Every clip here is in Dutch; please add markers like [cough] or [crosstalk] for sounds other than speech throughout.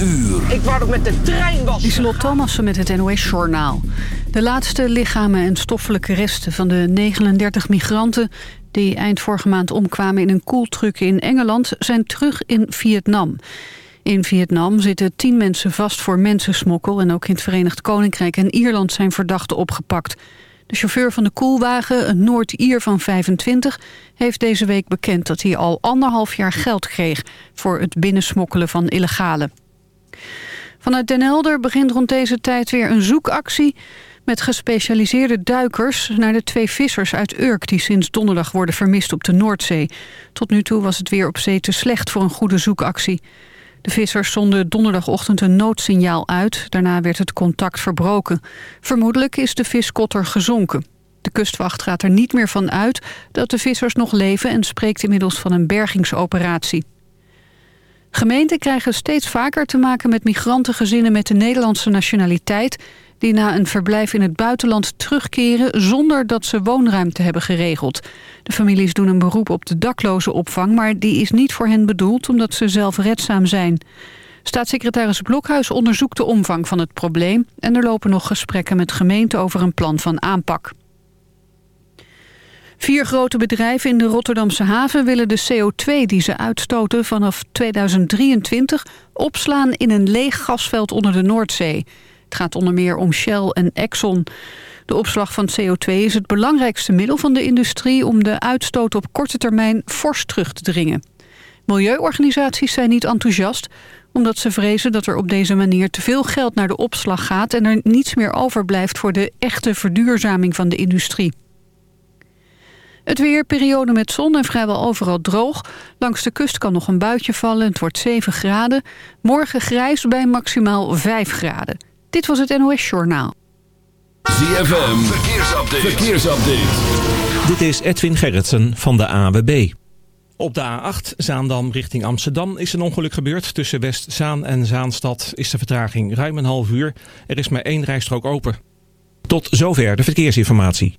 uur. Ik wou dat met de trein was. Lieselot Thomassen met het NOS-journaal. De laatste lichamen en stoffelijke resten van de 39 migranten... die eind vorige maand omkwamen in een koeltruck in Engeland... zijn terug in Vietnam. In Vietnam zitten tien mensen vast voor mensensmokkel... en ook in het Verenigd Koninkrijk en Ierland zijn verdachten opgepakt. De chauffeur van de koelwagen, een Noord-Ier van 25... heeft deze week bekend dat hij al anderhalf jaar geld kreeg... voor het binnensmokkelen van illegale. Vanuit Den Helder begint rond deze tijd weer een zoekactie... met gespecialiseerde duikers naar de twee vissers uit Urk... die sinds donderdag worden vermist op de Noordzee. Tot nu toe was het weer op zee te slecht voor een goede zoekactie. De vissers zonden donderdagochtend een noodsignaal uit. Daarna werd het contact verbroken. Vermoedelijk is de viskotter gezonken. De kustwacht gaat er niet meer van uit dat de vissers nog leven... en spreekt inmiddels van een bergingsoperatie. Gemeenten krijgen steeds vaker te maken met migrantengezinnen met de Nederlandse nationaliteit die na een verblijf in het buitenland terugkeren zonder dat ze woonruimte hebben geregeld. De families doen een beroep op de dakloze opvang, maar die is niet voor hen bedoeld omdat ze zelfredzaam zijn. Staatssecretaris Blokhuis onderzoekt de omvang van het probleem en er lopen nog gesprekken met gemeenten over een plan van aanpak. Vier grote bedrijven in de Rotterdamse haven willen de CO2 die ze uitstoten vanaf 2023 opslaan in een leeg gasveld onder de Noordzee. Het gaat onder meer om Shell en Exxon. De opslag van CO2 is het belangrijkste middel van de industrie... om de uitstoot op korte termijn fors terug te dringen. Milieuorganisaties zijn niet enthousiast... omdat ze vrezen dat er op deze manier te veel geld naar de opslag gaat... en er niets meer overblijft voor de echte verduurzaming van de industrie. Het weer, periode met zon en vrijwel overal droog. Langs de kust kan nog een buitje vallen. Het wordt 7 graden. Morgen grijs bij maximaal 5 graden. Dit was het NOS Journaal. ZFM, verkeersupdate. verkeersupdate. Dit is Edwin Gerritsen van de AWB. Op de A8 Zaandam richting Amsterdam is een ongeluk gebeurd. Tussen Westzaan en Zaanstad is de vertraging ruim een half uur. Er is maar één rijstrook open. Tot zover de verkeersinformatie.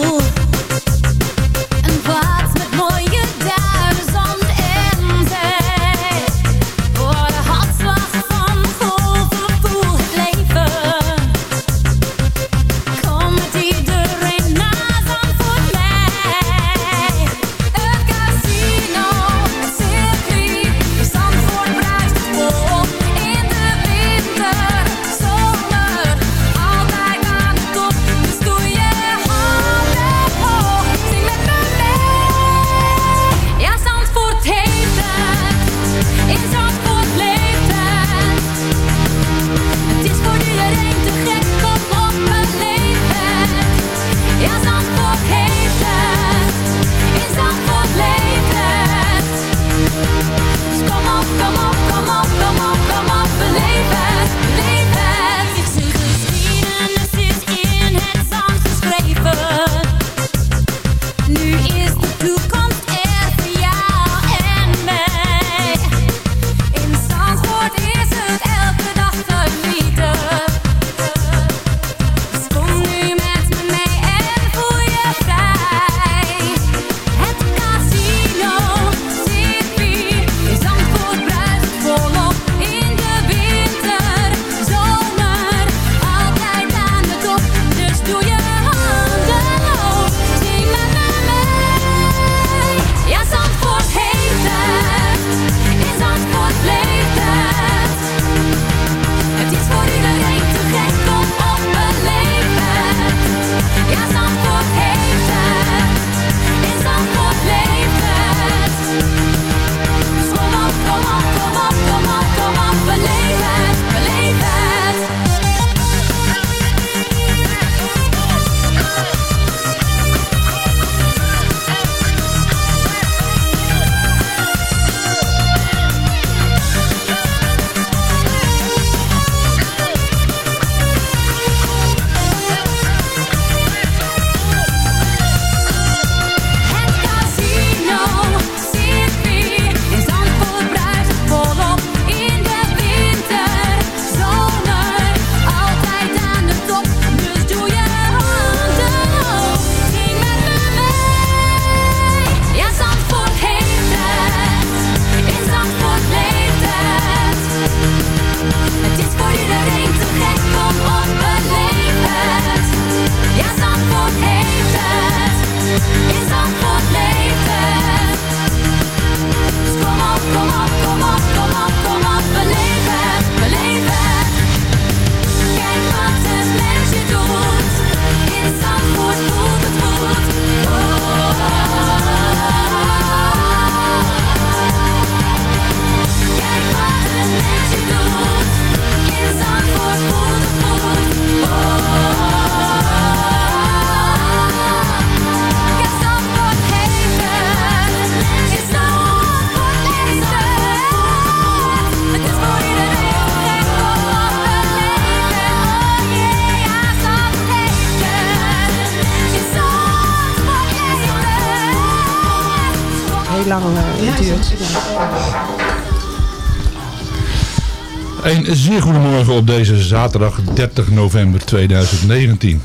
Een zeer goedemorgen op deze zaterdag 30 november 2019.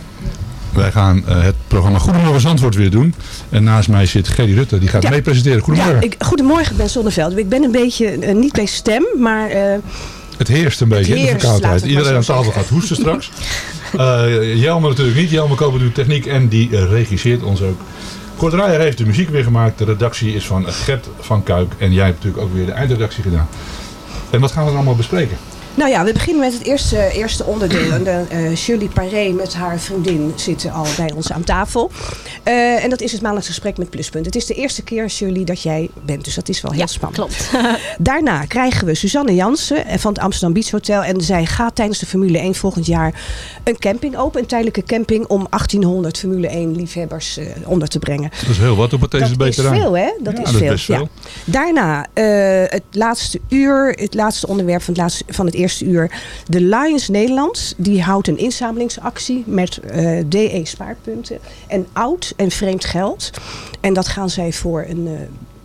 Wij gaan eh, het programma Goedemorgen Zandvoort weer doen. En naast mij zit Gerry Rutte, die gaat Ja. mee presenteren. Goedemorgen. Ja, ik, goedemorgen Ben Zonneveld. Ik ben een beetje, eh, niet bij stem, maar eh, Het heerst een beetje, hè, de heerst, verkoudheid. Iedereen aan tafel gaat hoesten [laughs] straks. Jelmer natuurlijk niet. Jelmer Koper doet techniek en die regisseert ons ook. Kort Rijer heeft de muziek weer gemaakt. De redactie is van Gert van Kuik. En jij hebt natuurlijk ook weer de eindredactie gedaan. En wat gaan we dan allemaal bespreken? Nou ja, we beginnen met het eerste, eerste onderdeel. En de, eh, Shirley Paré met haar vriendin zitten al bij ons aan tafel. Eh, en dat is het maandelijks gesprek met Pluspunt. Het is de eerste keer, Shirley, dat jij bent. Dus dat is wel heel spannend. klopt. [laughs] Daarna krijgen we Suzanne Jansen eh, van het Amsterdam Beach Hotel. En zij gaat tijdens de Formule 1 volgend jaar een camping open. Een tijdelijke camping om 1800 Formule 1 liefhebbers eh, onder te brengen. Dat is heel wat op het Dat TSB is veel, hè? Dat Ja, is dat is veel. best ja. veel. Daarna eh, het laatste uur, het laatste onderwerp van het, laatste, van het eerste uur. De Lions Nederland, die houdt een inzamelingsactie met eh, DE spaarpunten en oud en vreemd geld. En dat gaan zij voor een eh,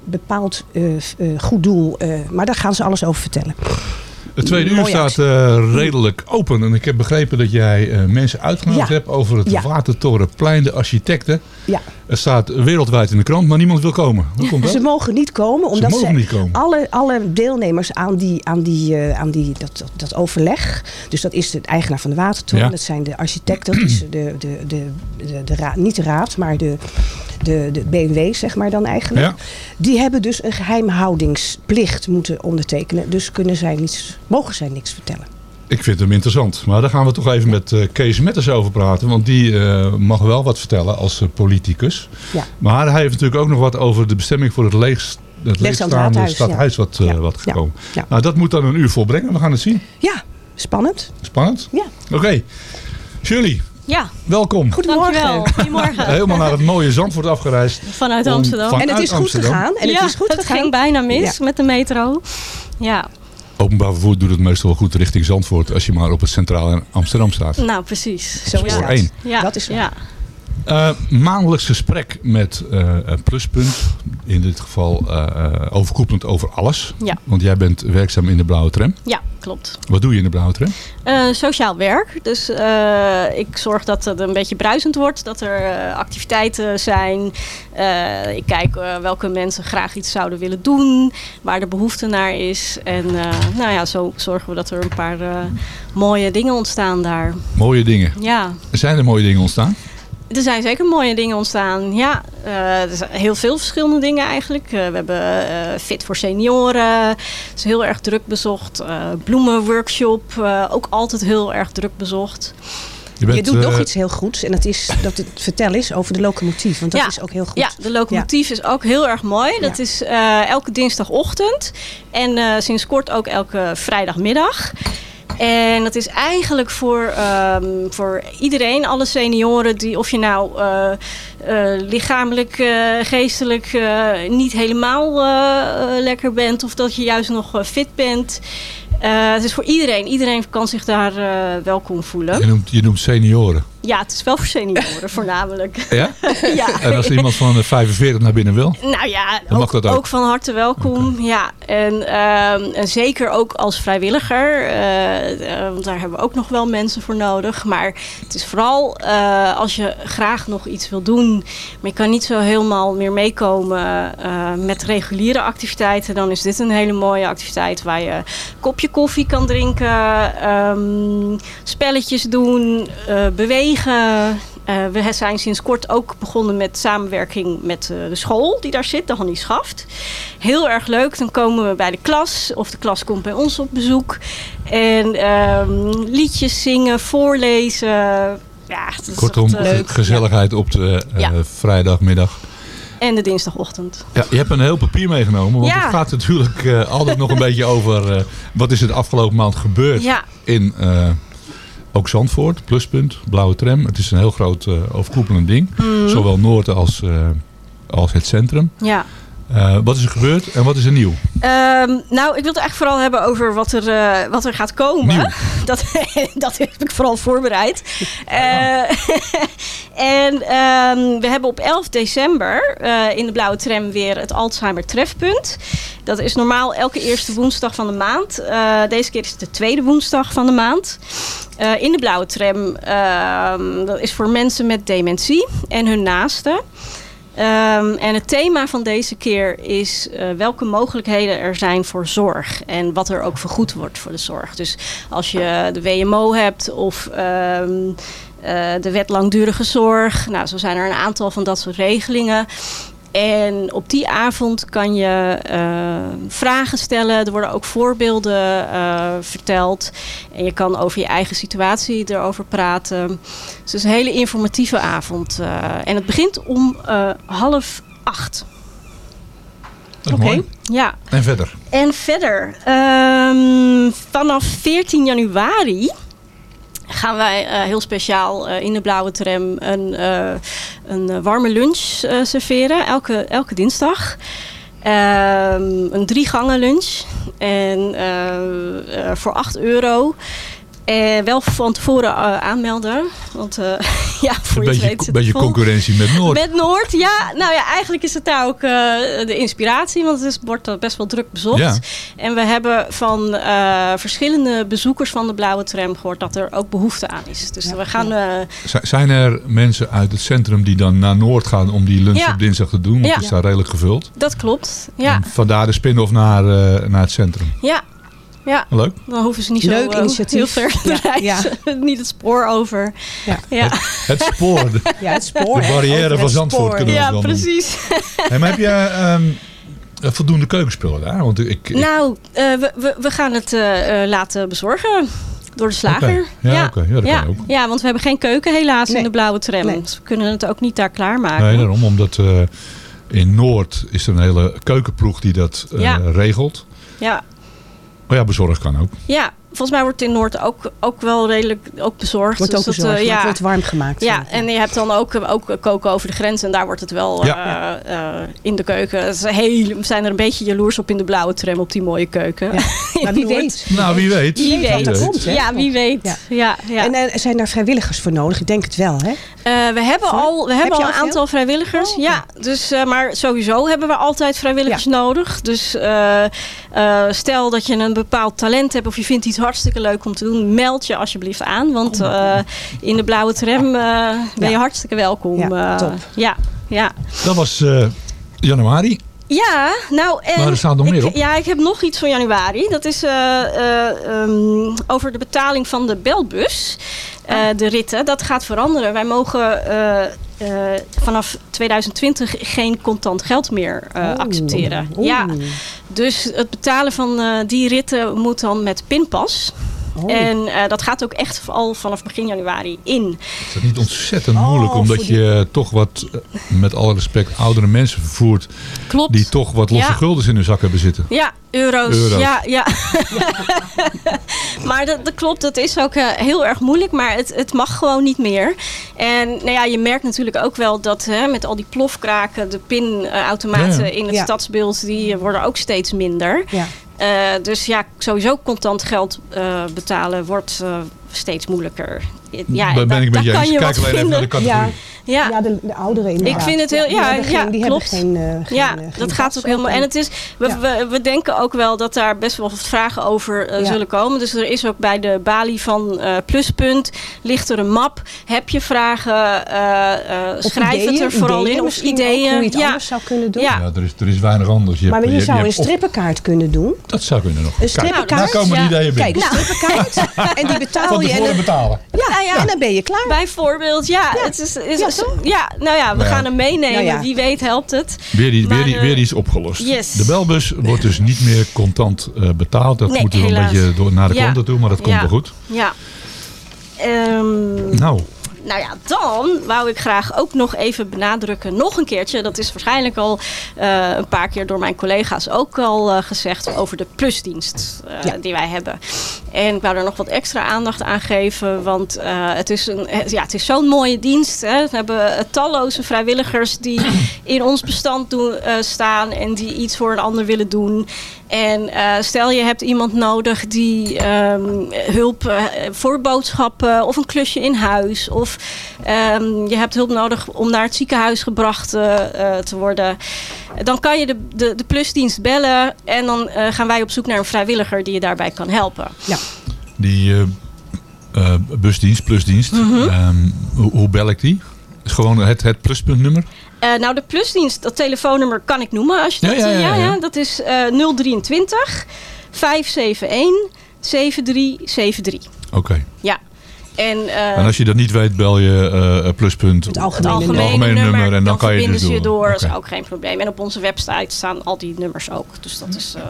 bepaald eh, goed doel, maar daar gaan ze alles over vertellen. Het tweede uur staat eh, redelijk open. En ik heb begrepen dat jij eh, mensen uitgenodigd Ja. hebt over het Ja. Watertorenplein, de architecten. Ja. Het staat wereldwijd in de krant, maar niemand wil komen. Hoe komt dat? Ze mogen niet komen, omdat ze niet komen. Alle, alle deelnemers aan, die, aan, die, eh, aan die, dat, dat, dat overleg, dus dat is de eigenaar van de watertoren, Ja. dat zijn de architecten, dat is de, de, de, de, de raad, niet de raad, maar de, de, de BMW zeg maar dan eigenlijk. Ja. Die hebben dus een geheimhoudingsplicht moeten ondertekenen, dus kunnen zij niets, mogen zij niks vertellen. Ik vind hem interessant. Maar daar gaan we toch even met eh, Kees Metters over praten. Want die eh, mag wel wat vertellen als eh, politicus. Ja. Maar hij heeft natuurlijk ook nog wat over de bestemming voor het, leeg, het Leegstaand leegstaande stadhuis ja. wat, Ja. wat gekomen. Ja. Nou, dat moet dan een uur volbrengen. We gaan het zien. Ja, spannend. Spannend? Ja. Oké. Shirley, Ja, welkom. dankjewel. Goedemorgen. [laughs] Helemaal naar het mooie Zandvoort afgereisd. Vanuit Om- Amsterdam. vanuit En het is goed gegaan. En het ja, is goed het gegaan. ging bijna mis Ja. met de metro. Ja, Openbaar vervoer doet het meestal wel goed richting Zandvoort. Als je maar op het centraal in Amsterdam staat. nou precies. Zo is ja. Voor één. Ja, Dat is ja. Eh, maandelijks gesprek met eh, een pluspunt. In dit geval eh, eh, overkoepelend over alles. Ja. Want jij bent werkzaam in de Blauwe Tram. ja, klopt. Wat doe je in de Blauwe Tram? Eh, sociaal werk. Dus eh, ik zorg dat het een beetje bruisend wordt. Dat er eh, activiteiten zijn. Eh, ik kijk welke mensen graag iets zouden willen doen. Waar de behoefte naar is. En nou ja, zo zorgen we dat er een paar mooie dingen ontstaan daar. Mooie dingen. Ja, Zijn er mooie dingen ontstaan? Er zijn zeker mooie dingen ontstaan. Ja, eh, er zijn heel veel verschillende dingen eigenlijk. Eh, we hebben eh, Fit voor Senioren. Het is heel erg druk bezocht. Eh, bloemenworkshop. eh, ook altijd heel erg druk bezocht. Je, bent, je doet nog iets heel goeds. En dat is dat het [laughs] vertel is over de locomotief. Want dat Ja. is ook heel goed. Ja, de locomotief is ook heel erg mooi. Dat is eh, elke dinsdagochtend. En eh, sinds kort ook elke vrijdagmiddag. En dat is eigenlijk voor, ehm, voor iedereen, alle senioren, die of je nou eh, eh, lichamelijk, eh, geestelijk niet helemaal lekker bent, of dat je juist nog fit bent. Het is voor iedereen. Iedereen kan zich daar welkom voelen. je, noemt, je noemt senioren. Ja, het is wel voor senioren [laughs] voornamelijk. Ja? ja. En als iemand van de 45 naar binnen wil? Nou ja, Dan mag ook, dat ook. ook van harte welkom. Ja, en, ehm, en zeker ook als vrijwilliger. eh, eh, want daar hebben we ook nog wel mensen voor nodig. Maar het is vooral eh, als je graag nog iets wil doen. Maar je kan niet zo helemaal meer meekomen eh, met reguliere activiteiten. Dan is dit een hele mooie activiteit waar je een kopje koffie kan drinken. ehm, spelletjes doen, eh, bewegen. Eh, we zijn sinds kort ook begonnen met samenwerking met eh, de school die daar zit, de Hannie Schaft. Heel erg leuk. Dan komen we bij de klas of de klas komt bij ons op bezoek. En ehm, liedjes zingen, voorlezen. Ja, Kortom, eh, gezelligheid op de Ja. vrijdagmiddag. En de dinsdagochtend. Ja, je hebt een heel papier meegenomen. Want Ja. het gaat natuurlijk altijd nog een [laughs] beetje over... wat is er de afgelopen maand gebeurd Ja. in ook Zandvoort. Pluspunt, Blauwe Tram. Het is een heel groot eh, overkoepelend ding. Mhm. Zowel Noord als, eh, als het centrum. Ja. Eh, wat is er gebeurd en wat is er nieuw? Ehm, nou, ik wil het eigenlijk vooral hebben over wat er, eh, wat er gaat komen. [laughs] Dat, [laughs] dat heb ik vooral voorbereid. [laughs] Eh, en ehm, we hebben op 11 december in de Blauwe Tram weer het Alzheimer Trefpunt. Dat is normaal elke eerste woensdag van de maand. Deze keer is het de tweede woensdag van de maand. In de Blauwe Tram. ehm, dat is voor mensen met dementie en hun naasten. Ehm, en het thema van deze keer is eh, welke mogelijkheden er zijn voor zorg. En wat er ook vergoed wordt voor de zorg. Dus als je de WMO hebt of ehm, eh, de wet langdurige zorg. Nou, zo zijn er een aantal van dat soort regelingen. En op die avond kan je eh, vragen stellen. Er worden ook voorbeelden eh, verteld. En je kan over je eigen situatie erover praten. Dus het is een hele informatieve avond. eh, en het begint om half acht. Mooi. Ja. En verder? En verder, ehm, vanaf 14 januari gaan wij eh, heel speciaal eh, in de blauwe tram een, eh, een warme lunch serveren, elke, elke dinsdag. Ehm, een drie gangen lunch. En voor 8 euro. En wel van tevoren eh, aanmelden. Want eh, [laughs] ja, voor Een je weet het beetje vol. concurrentie met Noord. Met Noord, ja. Nou ja, eigenlijk is het daar ook eh, de inspiratie. Want het is, wordt eh, best wel druk bezocht. Ja. En we hebben van eh, verschillende bezoekers van de Blauwe Tram gehoord dat er ook behoefte aan is. Dus we gaan... eh, Zijn er mensen uit het centrum die dan naar Noord gaan om die lunch Ja. op dinsdag te doen? Want Ja. het is daar redelijk gevuld. dat klopt. Ja, Vandaar de spin-off naar, eh, naar het centrum. ja. Ja, Leuk. dan hoeven ze niet Leuk zo eh, initiatief. heel ver te [laughs] Ja, reizen. [laughs] niet het spoor over. Ja. Ja, Het spoor. De, [laughs] Ja, het spoor. de barrière van Zandvoort kunnen we ja noemen. precies. Hey, maar heb je ehm, eh, voldoende keukenspullen daar? Want ik, ik- Nou, eh, we, we, we gaan het laten bezorgen. Door de slager. Ja, oké. Ja, dat ja. kan ook. Ja, want we hebben geen keuken helaas in de blauwe tram. Nee. Dus we kunnen het ook niet daar klaarmaken. nee, daarom. Omdat eh, in Noord is er een hele keukenploeg die dat eh, Ja. regelt. Ja. Maar ja, bezorgd kan ook. ja, volgens mij wordt het in Noord ook, ook wel redelijk ook bezorgd. Wordt ook Dus dat, bezorgd, eh, maar ja. het wordt warm gemaakt. Ja, en je hebt dan ook, ook koken over de grens en daar wordt het wel Ja. eh, eh, in de keuken. Is heel, we zijn er een beetje jaloers op in de blauwe tram op die mooie keuken. Ja. [laughs] Wie weet. Nou, wie weet. Wie weet wat weet. komt, hè? Ja, wie weet. Ja. Ja. Ja, En eh, zijn daar vrijwilligers voor nodig? Ik denk het wel, hè? Eh, we hebben al, we Heb hebben al een aantal vrijwilligers. Oh. Ja, dus, eh, maar sowieso hebben we altijd vrijwilligers nodig. Dus eh, eh, stel dat je een bepaald talent hebt of je vindt iets hartstikke leuk om te doen, meld je alsjeblieft aan. Want eh, in de blauwe tram eh, ben je Ja. hartstikke welkom. Ja, Eh, top. Ja, ja. Dat was eh, januari. Ja, nou en... Maar er staat nog ik, meer op. Ja, ik heb nog iets van januari. Dat is eh, eh, ehm, over de betaling van de belbus. Eh, de ritten, dat gaat veranderen. Wij mogen eh, eh, vanaf 2020 geen contant geld meer Oeh. accepteren. Ja, dus het betalen van die ritten moet dan met pinpas. Oh. En eh, dat gaat ook echt al vanaf begin januari in. Is dat niet ontzettend Oh, moeilijk? Omdat voor die- je toch wat, eh, met alle respect, oudere mensen vervoert. Klopt. Die toch wat losse Ja. guldens in hun zak hebben zitten. Ja, euro's. Euro's. Ja, ja. [laughs] maar dat, dat klopt, dat is ook eh, heel erg moeilijk. Maar het, het mag gewoon niet meer. En nou ja, je merkt natuurlijk ook wel dat hè, met al die plofkraken... de pinautomaten Ja, ja. in het Ja. stadsbeeld... die worden ook steeds minder. Ja. Eh, dus ja, sowieso contant geld eh, betalen wordt eh, steeds moeilijker. Ja, ben daar- ik met je kan eens. je Kijk wat alleen even naar de vinden. categorie. Ja, Ja, de, de ouderen inderdaad. Ik vind het heel- die ja, hebben ja, geen, die klopt. hebben geen, eh, geen, ja, eh, geen dat gaat ook helemaal. En het is, we, Ja. we, we denken ook wel dat daar best wel wat vragen over eh, Ja. zullen komen. Dus er is ook bij de balie van eh, Pluspunt ligt er een map. Heb je vragen? eh, eh, schrijf het er vooral ideeën in. Of ideeën. hoe je het ja. anders zou kunnen doen. Ja. Ja, er is, er is weinig anders. Je Maar hebt- je, je- zou je een strippenkaart kunnen doen. Dat zou kunnen nog. Een Kijk, strippenkaart. daar komen de ja. ideeën binnen. Kijk, een strippenkaart. [laughs] en die betaal Van je. Tevoren dan- betalen. ja, Nou ja. en dan ben je klaar. Bijvoorbeeld, ja. Het is, is, Ja, toch? ja, nou ja, we Ja. gaan hem meenemen. Nou ja. Wie weet helpt het. Weer, die, Maar, weer, die- eh, weer iets opgelost. yes. De belbus wordt dus niet meer contant eh, betaald. Dat Nee, moet wel een beetje door, naar de Ja. klanten toe, maar dat komt Ja. wel goed. Ja. Ehm, Nou, nou ja, dan wou ik graag ook nog even benadrukken, nog een keertje. Dat is waarschijnlijk al eh, een paar keer door mijn collega's ook al eh, gezegd over de plusdienst eh, Ja. die wij hebben. En ik wou er nog wat extra aandacht aan geven, want het is, een, ja, het is zo'n mooie dienst. Hè. We hebben talloze vrijwilligers die in ons bestand doen, staan en die iets voor een ander willen doen. En eh, stel je hebt iemand nodig die ehm, hulp eh, voor boodschappen of een klusje in huis. Of ehm, je hebt hulp nodig om naar het ziekenhuis gebracht eh, te worden. Dan kan je de, de, de plusdienst bellen en dan eh, gaan wij op zoek naar een vrijwilliger die je daarbij kan helpen. Ja. Die eh, eh, busdienst, plusdienst, Mhm. ehm, hoe, hoe bel ik die? Is gewoon het, het pluspuntnummer? Eh, nou, de plusdienst, dat telefoonnummer kan ik noemen als je Ja, dat... ja, eh, ja, ja. dat is eh 023 571 7373. Oké. Ja. En, eh, En als je dat niet weet, bel je eh, eh, pluspunt. het algemene, nummer, en dan, dan kan je dus ze je door. door. Dat is ook geen probleem. En op onze website staan al die nummers ook. Dus dat is... eh,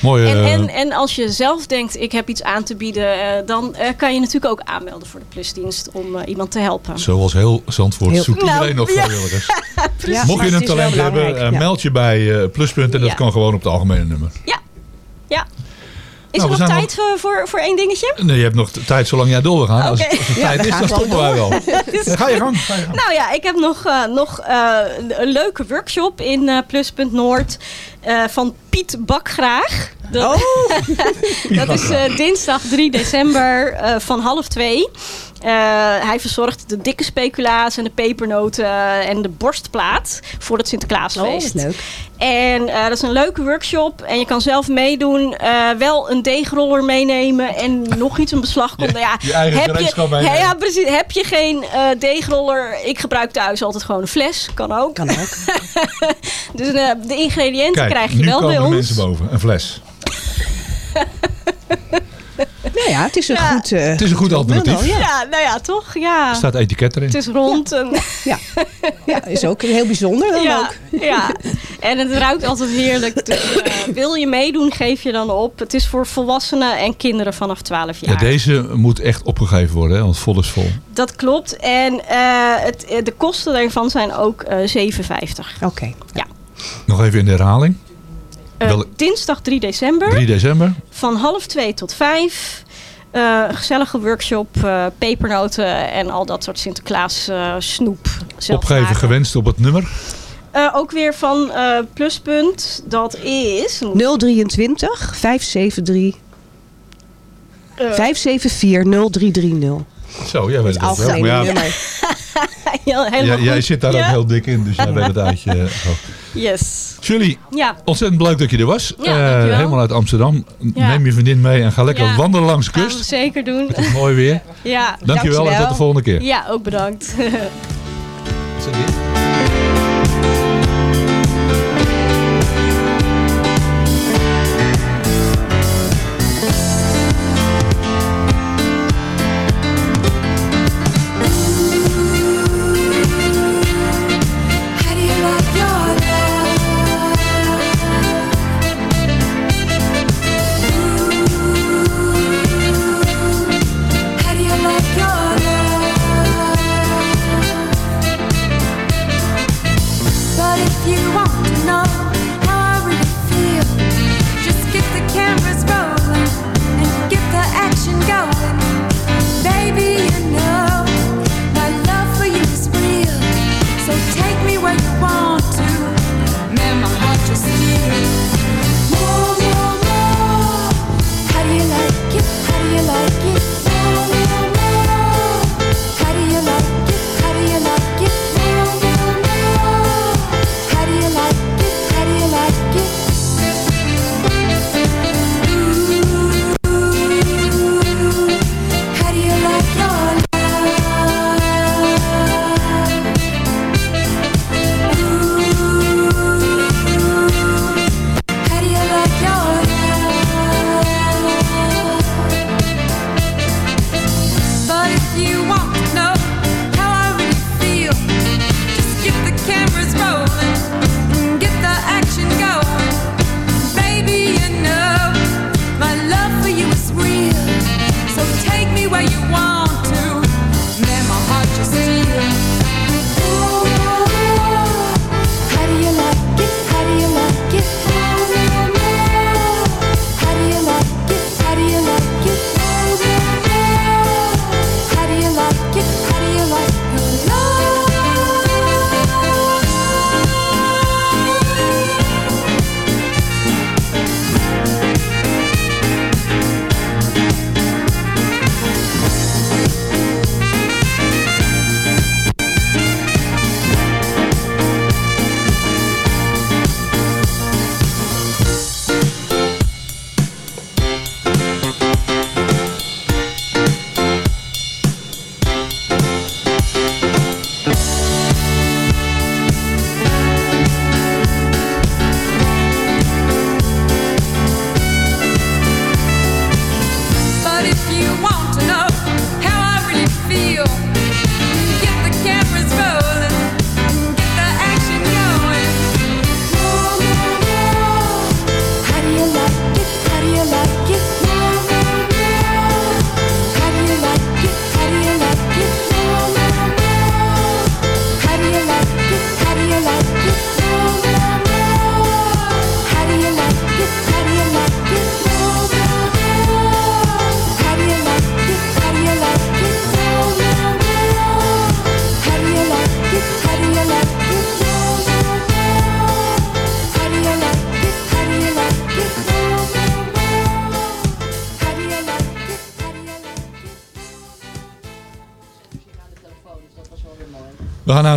Mooi. en, en, en als je zelf denkt, ik heb iets aan te bieden... eh, dan eh, kan je natuurlijk ook aanmelden voor de plusdienst om eh, iemand te helpen. Zoals heel Zandvoort Heel- zoekt iedereen Nou, nog ja. vrijwilligers. [laughs] Mocht je Het een talent hebben, ja. meld je bij eh, Pluspunt en dat kan gewoon op het algemene nummer. Ja. Is Nou, er nog tijd voor, voor, voor één dingetje? Nee, je hebt nog tijd zolang jij door wil gaan. Als, als er Ja, tijd is, dan stoppen wij wel. [laughs] Ja, ga je gang. Ga je gang. Nou ja, ik heb nog, eh, nog eh, een leuke workshop in eh, Pluspunt Noord van Piet Bakgraag. Dat, [laughs] dat is dinsdag 3 december van half twee. Eh, hij verzorgt de dikke speculaas en de pepernoten en de borstplaat voor het Sinterklaasfeest. Oh, leuk. En eh, dat is een leuke workshop. En je kan zelf meedoen. Eh, wel een deegroller meenemen. En nog iets, een beslagkom. [laughs] Ja, je eigen heb gereedschap je, meenemen. ja, ja, precies. Heb je geen eh deegroller? Ik gebruik thuis altijd gewoon een fles. Kan ook. Kan ook. [laughs] dus eh, de ingrediënten Kijk, krijg je nu wel komen bij ons. mensen boven. Een fles. [laughs] Nou ja, het is een goed... eh, Het is een goed alternatief. Ja. Ja, nou ja, toch? Ja. Er staat etiket erin. Het is rond. En, Ja. ja, is ook heel bijzonder dan ja, ook. ja, en het ruikt altijd heerlijk. Dus, eh, wil je meedoen, geef je dan op. Het is voor volwassenen en kinderen vanaf 12 jaar. Ja, deze moet echt opgegeven worden, hè, want vol is vol. Dat klopt. En eh, het, de kosten daarvan zijn ook eh 7,50. Oké. Ja. Nog even in de herhaling. Eh, Wel- dinsdag 3 december. 3 december. Van half 2 tot 5. Eh, een gezellige workshop, eh, pepernoten en al dat soort Sinterklaas eh, snoep. zelf Opgeven maken. gewenst op het nummer. Eh, ook weer van eh, Pluspunt. Dat is... 023 573 eh, 574 0330. Zo, jij weet het ook wel. Ja, helemaal [laughs] jij, zit daar ook heel dik in, dus jij weet het [laughs] uit je hoofd. Yes. Julie, Ja. ontzettend leuk dat je er was. Ja, Eh, helemaal uit Amsterdam. Neem je vriendin mee en ga lekker wandelen langs de kust. zeker doen. Het is mooi weer. [laughs] Ja. Dankjewel en tot de volgende keer. Ja, ook bedankt. How do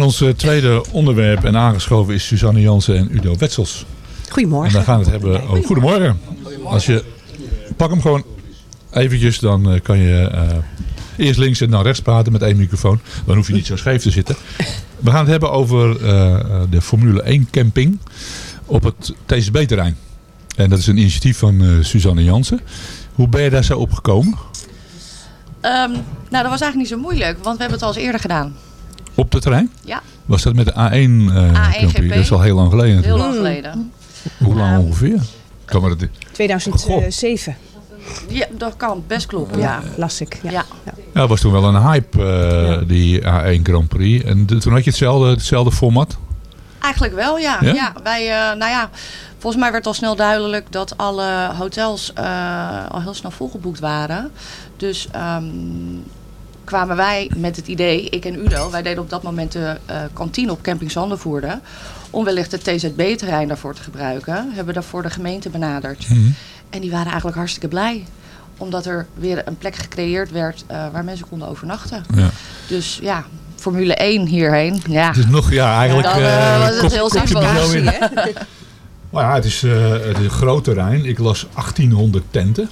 ons eh, tweede onderwerp en aangeschoven is Suzanne Jansen en Udo Wetsels. Goedemorgen. En dan gaan we het hebben over... Goedemorgen. Als je... Pak hem gewoon eventjes, dan eh, kan je eh, eerst links en dan rechts praten met één microfoon. Dan hoef je niet zo scheef te zitten. We gaan het hebben over eh, eh, de Formule 1 camping op het TCB-terrein. En dat is een initiatief van eh, Suzanne Jansen. Hoe ben je daar zo op gekomen? Ehm, nou, dat was eigenlijk niet zo moeilijk, want we hebben het al eens eerder gedaan. Op het terrein? Ja. Was dat met de A1 eh A1 camping? GP. Dat is al heel lang geleden Heel lang geleden. Hoe lang ongeveer? Kan dat... 2007. Ja, dat kan best kloppen, ja. Las ik. Ja. Ja. Was toen wel een hype, eh, die A1 Grand Prix. En de- toen had je hetzelfde, hetzelfde format. Eigenlijk wel, ja. Ja? ja? wij, eh, nou ja, volgens mij werd al snel duidelijk dat alle hotels eh, al heel snel volgeboekt waren. Dus ehm, kwamen wij met het idee, ik en Udo, wij deden op dat moment de eh, kantine op camping Zandervoerde. Om wellicht het TZB-terrein daarvoor te gebruiken. Hebben daarvoor de gemeente benaderd. En die waren eigenlijk hartstikke blij. Omdat er weer een plek gecreëerd werd eh, waar mensen konden overnachten. Ja. Dus ja, Formule 1 hierheen. Ja. Dus nog, ja, eigenlijk... Dan eh, was het kop- heel simpel. Maar [laughs] ja, het is, het is een groot terrein. Ik las 1800 tenten.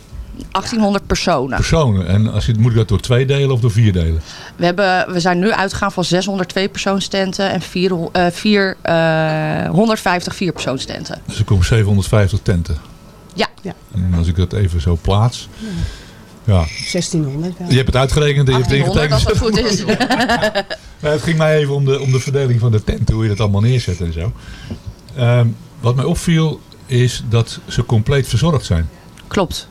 1800 personen. Personen. En als je, moet ik dat door twee delen of door vier delen? We, hebben, we zijn nu uitgegaan van 602 persoonstenten en 4, eh, vier, eh, 150 vierpersoonstenten. Dus er komen 750 tenten. Ja. En als ik dat even zo plaats... Ja, 1600 wel. je hebt het uitgerekend en je hebt het 1800 als dat goed ingetekend. is. [laughs] Ja, het ging mij even om de, om de verdeling van de tent, hoe je dat allemaal neerzet en zo. Ehm, wat mij opviel is dat ze compleet verzorgd zijn. Klopt.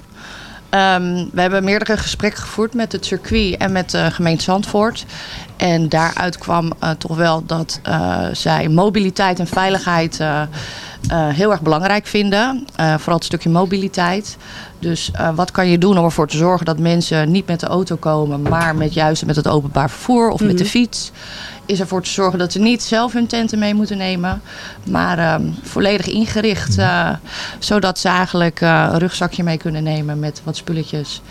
Ehm, we hebben meerdere gesprekken gevoerd met het circuit en met de gemeente Zandvoort. En daaruit kwam eh, toch wel dat eh, zij mobiliteit en veiligheid eh, heel erg belangrijk vinden. Vooral het stukje mobiliteit. Dus wat kan je doen om ervoor te zorgen dat mensen niet met de auto komen, maar met juist met het openbaar vervoer of met de Mhm. fiets? Is ervoor te zorgen dat ze niet zelf hun tenten mee moeten nemen, maar ehm, volledig ingericht. zodat ze eigenlijk een rugzakje mee kunnen nemen met wat spulletjes.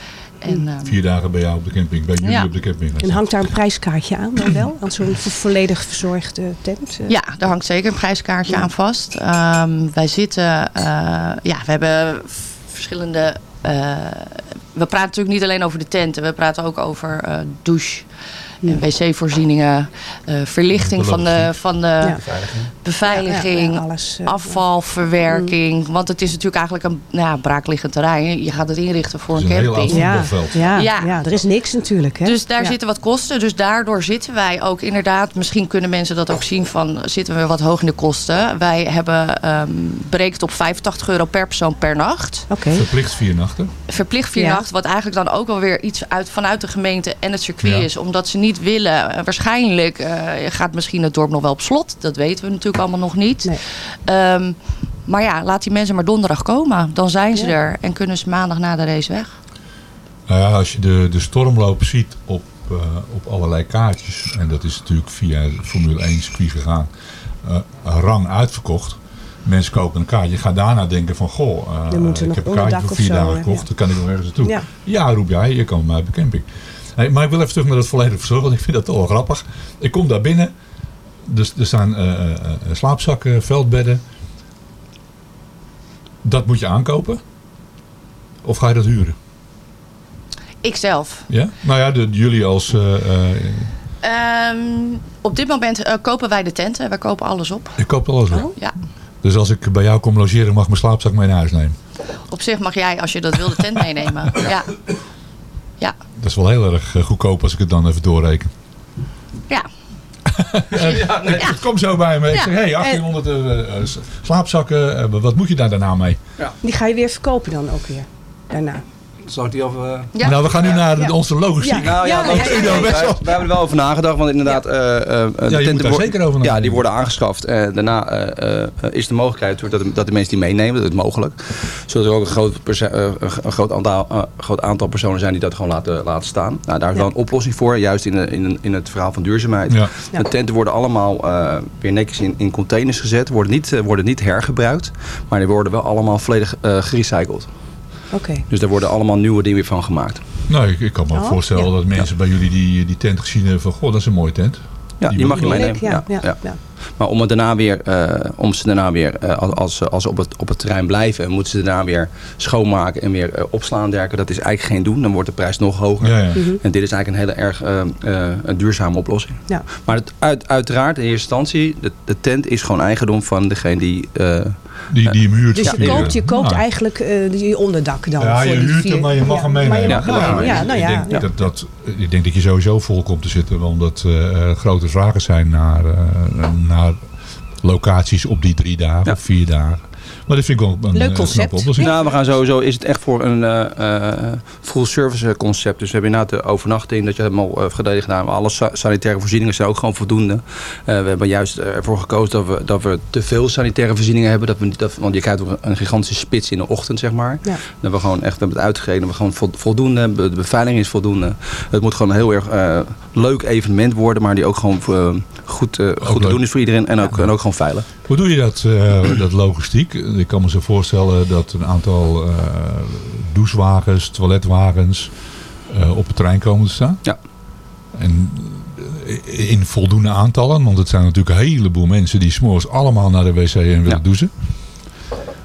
En, ehm, Vier dagen bij jou op de camping, bij jullie Ja. op de camping. En hangt daar een prijskaartje aan dan wel? Aan zo'n vo- volledig verzorgde tent? eh? Ja, daar hangt zeker een prijskaartje aan vast. Ehm, wij zitten, eh, ja, we hebben verschillende. eh, we praten natuurlijk niet alleen over de tenten, we praten ook over eh, douche. En wc-voorzieningen, eh, verlichting van de, van de Ja. beveiliging, Ja, ja, alles, eh, afvalverwerking. Want het is natuurlijk eigenlijk een nou ja, braakliggend terrein. Je gaat het inrichten voor Het een is een camping. Ja, ja, Ja. ja. er is niks natuurlijk. Hè? Dus daar Ja. zitten wat kosten. Dus daardoor zitten wij ook inderdaad, misschien kunnen mensen dat ook zien van zitten we wat hoog in de kosten. Wij hebben ehm berekend op 85 euro per persoon per nacht. Oké. Verplicht vier nachten. Verplicht vier Ja. nachten, wat eigenlijk dan ook wel weer iets uit, vanuit de gemeente en het circuit Ja. is. Omdat ze niet willen. eh, waarschijnlijk eh, gaat misschien het dorp nog wel op slot. Dat weten we natuurlijk allemaal nog niet. Nee. Ehm, maar ja, laat die mensen maar donderdag komen. Dan zijn ze Ja. er en kunnen ze maandag na de race weg. Nou ja, als je de, de stormloop ziet op, eh, op allerlei kaartjes. En dat is natuurlijk via Formule 1 circuit gegaan. eh, rang uitverkocht. Mensen kopen een kaartje. Je gaat daarna denken van, goh, ik heb een kaartje voor vier dagen gekocht. ja. Dan kan ik nog ergens naartoe. Ja. Ja, roep jij, je kan bij de camping. Hey, maar ik wil even terug naar dat volledig verzorgen, want ik vind dat toch wel grappig. Ik kom daar binnen. Dus er staan eh, eh, eh, slaapzakken, veldbedden. Dat moet je aankopen. Of ga je dat huren? Ikzelf. Ja? Nou ja, de, jullie als... eh, eh, Ehm, op dit moment kopen wij de tenten. Wij kopen alles op. ik koop alles op. Ja. Dus als ik bij jou kom logeren, mag ik mijn slaapzak mee naar huis nemen. Op zich mag jij, als je dat wil, de tent meenemen. [laughs] Ja. Dat is wel heel erg eh, goedkoop als ik het dan even doorreken. Ja. [laughs] ja, nee, Het komt zo bij me. Ik Ja. zeg, hey, 1800 eh, eh, slaapzakken, eh, wat moet je daar daarna mee? Die ga je weer verkopen dan ook weer. Daarna. Ik die al... eh, Ja. Nou, we gaan nu naar de- onze logistiek. Nou ja, [laughs] wij hebben er wel over nagedacht, want inderdaad, eh, eh, de tenten daar worden- zeker over nadenken. Ja, die worden aangeschaft. En daarna eh, eh, is de mogelijkheid dat de, dat de mensen die meenemen, dat is mogelijk. Zodat er ook een groot, eh, een groot, aantal, eh, groot aantal personen zijn die dat gewoon laten, laten staan. Nou, daar is Ja. wel een oplossing voor, juist in, in, in het verhaal van duurzaamheid. De tenten worden allemaal eh, weer netjes in, in containers gezet, worden niet, eh, worden niet hergebruikt, maar die worden wel allemaal volledig eh, gerecycled. Oké. Dus daar worden allemaal nieuwe dingen weer van gemaakt. Nou, ik, ik kan me Oh, voorstellen ja. dat mensen bij jullie die, die tent gezien hebben van, goh, dat is een mooie tent. Ja, die, Die mag je meenemen. ja, Ja, ja, ja. ja. Maar om, het daarna weer, eh, om ze daarna weer, eh, als, als, ze- als ze op het, op het terrein blijven, moeten ze daarna weer schoonmaken en weer eh, opslaan en dergelijke. Dat is eigenlijk geen doen. Dan wordt de prijs nog hoger. Ja, ja. Mhm. En dit is eigenlijk een hele erg eh, eh, een duurzame oplossing. Ja. Maar het, uit, uiteraard, in eerste instantie, de, de tent is gewoon eigendom van degene die... eh, Die, die hem huurt. Dus je Ja. koopt, je koopt Nou. eigenlijk eh, die onderdak dan. Ja, voor je die huurt hem, maar je mag ja, hem meenemen. je mag hem meenemen. Ja, nou ik ja. denk Dat, dat, ik denk dat je sowieso vol komt te zitten. Omdat eh, er grote vragen zijn naar, eh, naar locaties op die drie dagen of vier dagen. Maar dat vind ik wel een Leuk eh, concept. oplossing. Nou, we gaan sowieso, is het echt voor een eh, eh, full service concept. Dus we hebben inderdaad de overnachting, dat je helemaal uh, gedegen gedaan. Maar alle sa- sanitaire voorzieningen zijn ook gewoon voldoende. Eh, we hebben juist ervoor gekozen dat we, dat we te veel sanitaire voorzieningen hebben. Dat we, niet- dat, want je krijgt een gigantische spits in de ochtend, zeg maar. Ja. Dat we gewoon echt hebben het uitgegeven. We gewoon vol- voldoende, de beveiliging is voldoende. Het moet gewoon een heel erg eh, leuk evenement worden, maar die ook gewoon goed, goed te doen is voor iedereen. En ook, en ook gewoon veilig. Hoe doe je dat, eh, dat logistiek? Ik kan me zo voorstellen dat een aantal eh, douchewagens, toiletwagens eh, op het terrein komen te staan. Ja. En in voldoende aantallen, want het zijn natuurlijk een heleboel mensen die s'morgens allemaal naar de wc en willen Ja. douchen.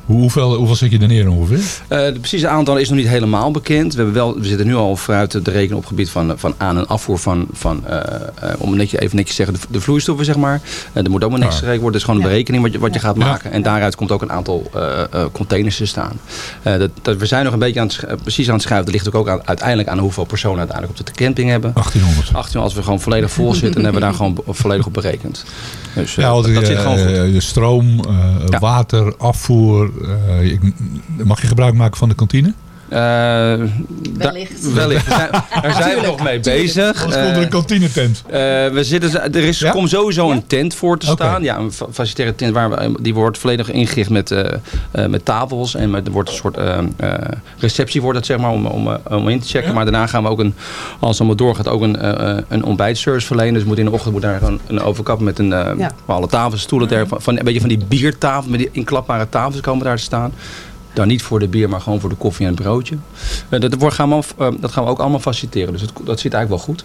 Hoe, hoeveel, hoeveel zet je er neer ongeveer? Eh de precieze aantal is nog niet helemaal bekend. We, hebben wel, we zitten nu al vooruit te rekenen op het gebied van, van aan- en afvoer van, van eh, eh, om netje, even netjes te zeggen, de, de vloeistoffen zeg maar. Eh, er moet ook maar niks Ja. gerekend worden. Het is gewoon een berekening wat je, wat je gaat maken. En daaruit komt ook een aantal eh, eh, containers te staan. Eh, dat, dat, we zijn nog een beetje aan het, precies aan het schuiven. Dat ligt ook, ook aan, uiteindelijk aan hoeveel personen uiteindelijk op de camping hebben. 1800. 1800, als we gewoon volledig vol [laughs] zitten, dan hebben we daar gewoon volledig op berekend. Dus Ja, dat, dat zit gewoon goed. de stroom, eh, Ja. water, afvoer. Eh, mag je gebruik maken van de kantine? Eh, da- Wellicht. wellicht. Daar zijn, daar zijn we [laughs] nog mee bezig. Anders komt er Eh, een kantinetent. Eh, we zitten, er is, Ja? komt sowieso een tent voor te staan. Ja, een fa- facilitaire tent waar we, die wordt volledig ingericht met, eh, eh, met tafels. En met, er wordt een soort eh, eh, receptie wordt het, zeg maar, om, om, eh, om in te checken. Maar daarna gaan we ook, een, als het allemaal doorgaat, ook een, eh, een ontbijtservice verlenen. Dus moet in de ochtend moet daar gewoon een overkap met een, eh, alle tafels, stoelen, der, van, van, een beetje van die biertafel, met die inklapbare tafels komen daar te staan. Dan niet voor de bier, maar gewoon voor de koffie en het broodje. Eh, dat, wordt- gaan we, eh, dat gaan we ook allemaal faciliteren. Dus dat, dat zit eigenlijk wel goed.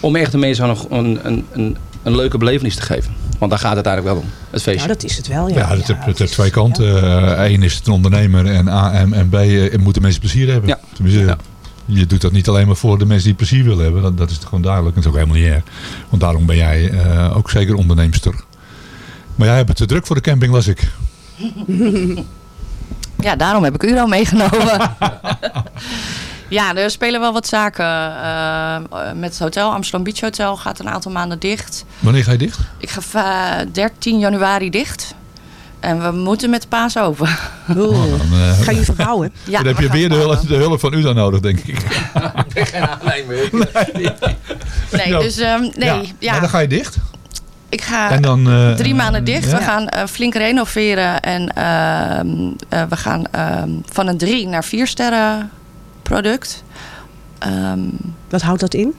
Om echt de mensen een, een, een, een, een leuke belevenis te geven. Want daar gaat het eigenlijk wel om. Het feestje. Ja, dat is het wel. Ja, Ja, het, heeft, het heeft twee kanten. Eén is het een ondernemer en A en, en B eh, moeten mensen plezier hebben. Ja. Tenminste, Ja. je doet dat niet alleen maar voor de mensen die plezier willen hebben. Dat, dat is gewoon duidelijk. En dat is ook helemaal niet erg. Want daarom ben jij eh, ook zeker onderneemster. Maar jij hebt het te druk voor de camping, las ik. [laughs] Ja, daarom heb ik u al meegenomen. [laughs] ja, er spelen wel wat zaken. Eh, met het hotel, Amsterdam Beach Hotel, gaat een aantal maanden dicht. Wanneer ga je dicht? Ik ga va- 13 januari dicht. En we moeten met de paas open. Dan, eh, Ga je verbouwen? [laughs] Ja, dan heb je weer de hulp, de hulp van u dan nodig, denk ik. [laughs] Nee, Ja. dus ehm, nee, ja. Maar dan ga je dicht. Ik ga En dan, eh, drie maanden dicht. ja. We gaan eh, flink renoveren. En ehm, eh, we gaan ehm, van een drie naar vier sterren product. Ehm, Wat houdt dat in?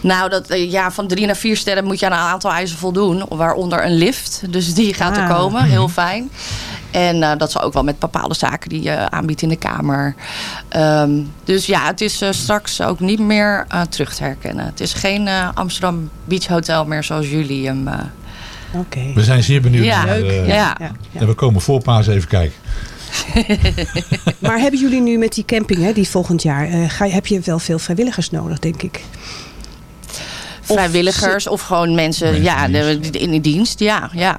nou, dat, ja, van drie naar vier sterren moet je aan een aantal eisen voldoen. Waaronder een lift. Dus die gaat er Ah. komen. Heel fijn. En eh, dat zal ook wel met bepaalde zaken die je aanbiedt in de kamer. Ehm, dus ja, het is eh, straks ook niet meer eh, terug te herkennen. Het is geen eh, Amsterdam Beach Hotel meer zoals jullie hem... eh, Oké. We zijn zeer benieuwd. Ja, naar, leuk. Ja. En we komen voor paas even kijken. [laughs] Maar hebben jullie nu met die camping, hè, die volgend jaar, eh, ga, heb je wel veel vrijwilligers nodig, denk ik? vrijwilligers of gewoon mensen, Mensen ja, in de, in de dienst. Ja, ja.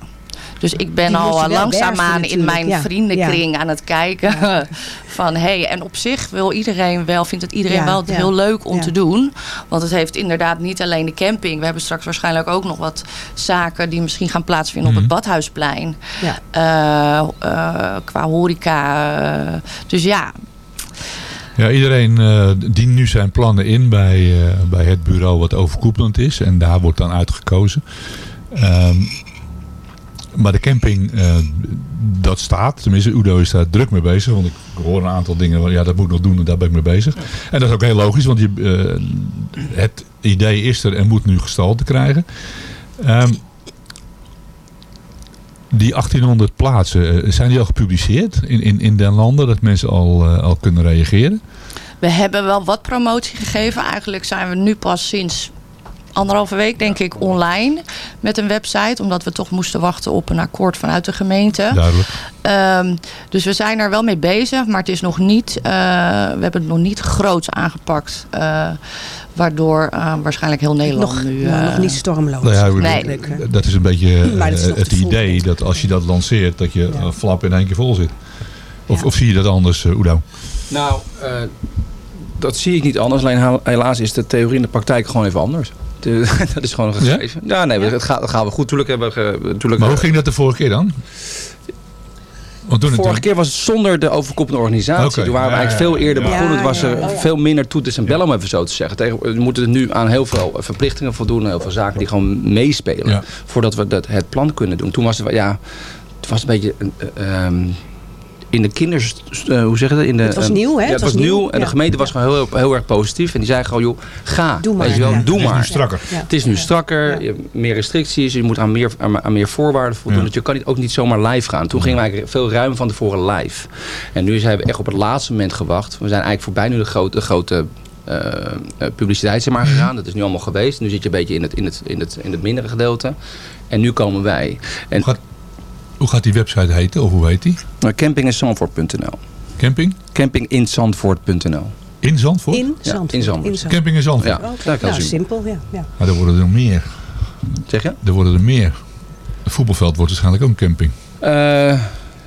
Dus ik ben al eh, langzaamaan in mijn ja. vriendenkring Ja. aan het kijken. [laughs] Van hé, hey, en op zich wil iedereen wel, vindt het iedereen Ja, wel ja. heel leuk om Ja. te doen. Want het heeft inderdaad niet alleen de camping. We hebben straks waarschijnlijk ook nog wat zaken die misschien gaan plaatsvinden op het Mhm. Badhuisplein. Ja. Eh, eh, qua horeca. dus ja, Ja, iedereen eh, dient nu zijn plannen in bij, eh, bij het bureau wat overkoepelend is. En daar wordt dan uitgekozen. Ehm, maar de camping, eh, dat staat. Tenminste, Udo is daar druk mee bezig. Want ik hoor een aantal dingen. van, Ja, dat moet nog doen en daar ben ik mee bezig. En dat is ook heel logisch. Want je, eh, het idee is er en moet nu gestalte krijgen. Ehm, die 1800 plaatsen, eh, zijn die al gepubliceerd in, in, in den landen? Dat mensen al, al kunnen reageren? We hebben wel wat promotie gegeven. Eigenlijk zijn we nu pas sinds anderhalve week, denk ik, online met een website. Omdat we toch moesten wachten op een akkoord vanuit de gemeente. Duidelijk. Ehm, dus we zijn er wel mee bezig, maar het is nog niet, eh, we hebben het nog niet groots aangepakt. eh, waardoor eh, waarschijnlijk heel Nederland Nog, nu... nou, nog niet stormloos. Nou ja, Nee. Dat is een beetje is het idee dat als je dat lanceert, dat je flap in één keer vol zit. Of, of zie je dat anders, uh, Udo? Nou, eh, dat zie ik niet anders. Alleen helaas is de theorie en de praktijk gewoon even anders. De- [laughs] dat is gewoon een gegeven. Ja, nee, Het, gaat, het gaat wel goed. Tuurlijk hebben we... Natuurlijk, Maar hoe ging dat de vorige keer dan? Want toen Vorige keer was het zonder de overkoepelende organisatie. Toen waren we Ja, eigenlijk ja, veel eerder ja. begonnen. Ja, Het was ja, er ja. veel minder toeters en bellen, om even zo te zeggen. Tegen, we moeten nu aan heel veel verplichtingen voldoen. Heel veel zaken die gewoon meespelen. Ja. Voordat we dat, het plan kunnen doen. Toen was het, ja, het was een beetje... een, eh, ehm, in de kinders... eh, hoe zeg je dat? In de, Het was ehm, nieuw, hè? Ja, het, was nieuw. En de gemeente was gewoon heel, heel erg positief. En die zei gewoon, joh, ga. Doe maar. Weet je wel, Ja. doe Het is maar. nu strakker. Ja. Het is nu strakker, je hebt meer restricties, je moet aan meer, aan, aan meer voorwaarden voldoen. Ja. Dus je kan niet, ook niet zomaar live gaan. Toen gingen we eigenlijk veel ruim van tevoren live. En nu zijn we echt op het laatste moment gewacht. We zijn eigenlijk voorbij nu de grote, grote eh, eh, publiciteit zeg maar, gegaan. Dat is nu allemaal geweest. Nu zit je een beetje in het, in het, in het, in het mindere gedeelte. En nu komen wij. En, Hoe gaat, die website heten? Of hoe heet die? nou, campinginzandvoort.nl Camping? Campinginzandvoort.nl In Zandvoort? In Ja, Zandvoort. in Zandvoort. Camping in Zandvoort. Ja, kan Nou, simpel, ja. ja. Maar er worden er meer. Zeg je? Er worden er meer. Het voetbalveld wordt waarschijnlijk ook een camping. Eh,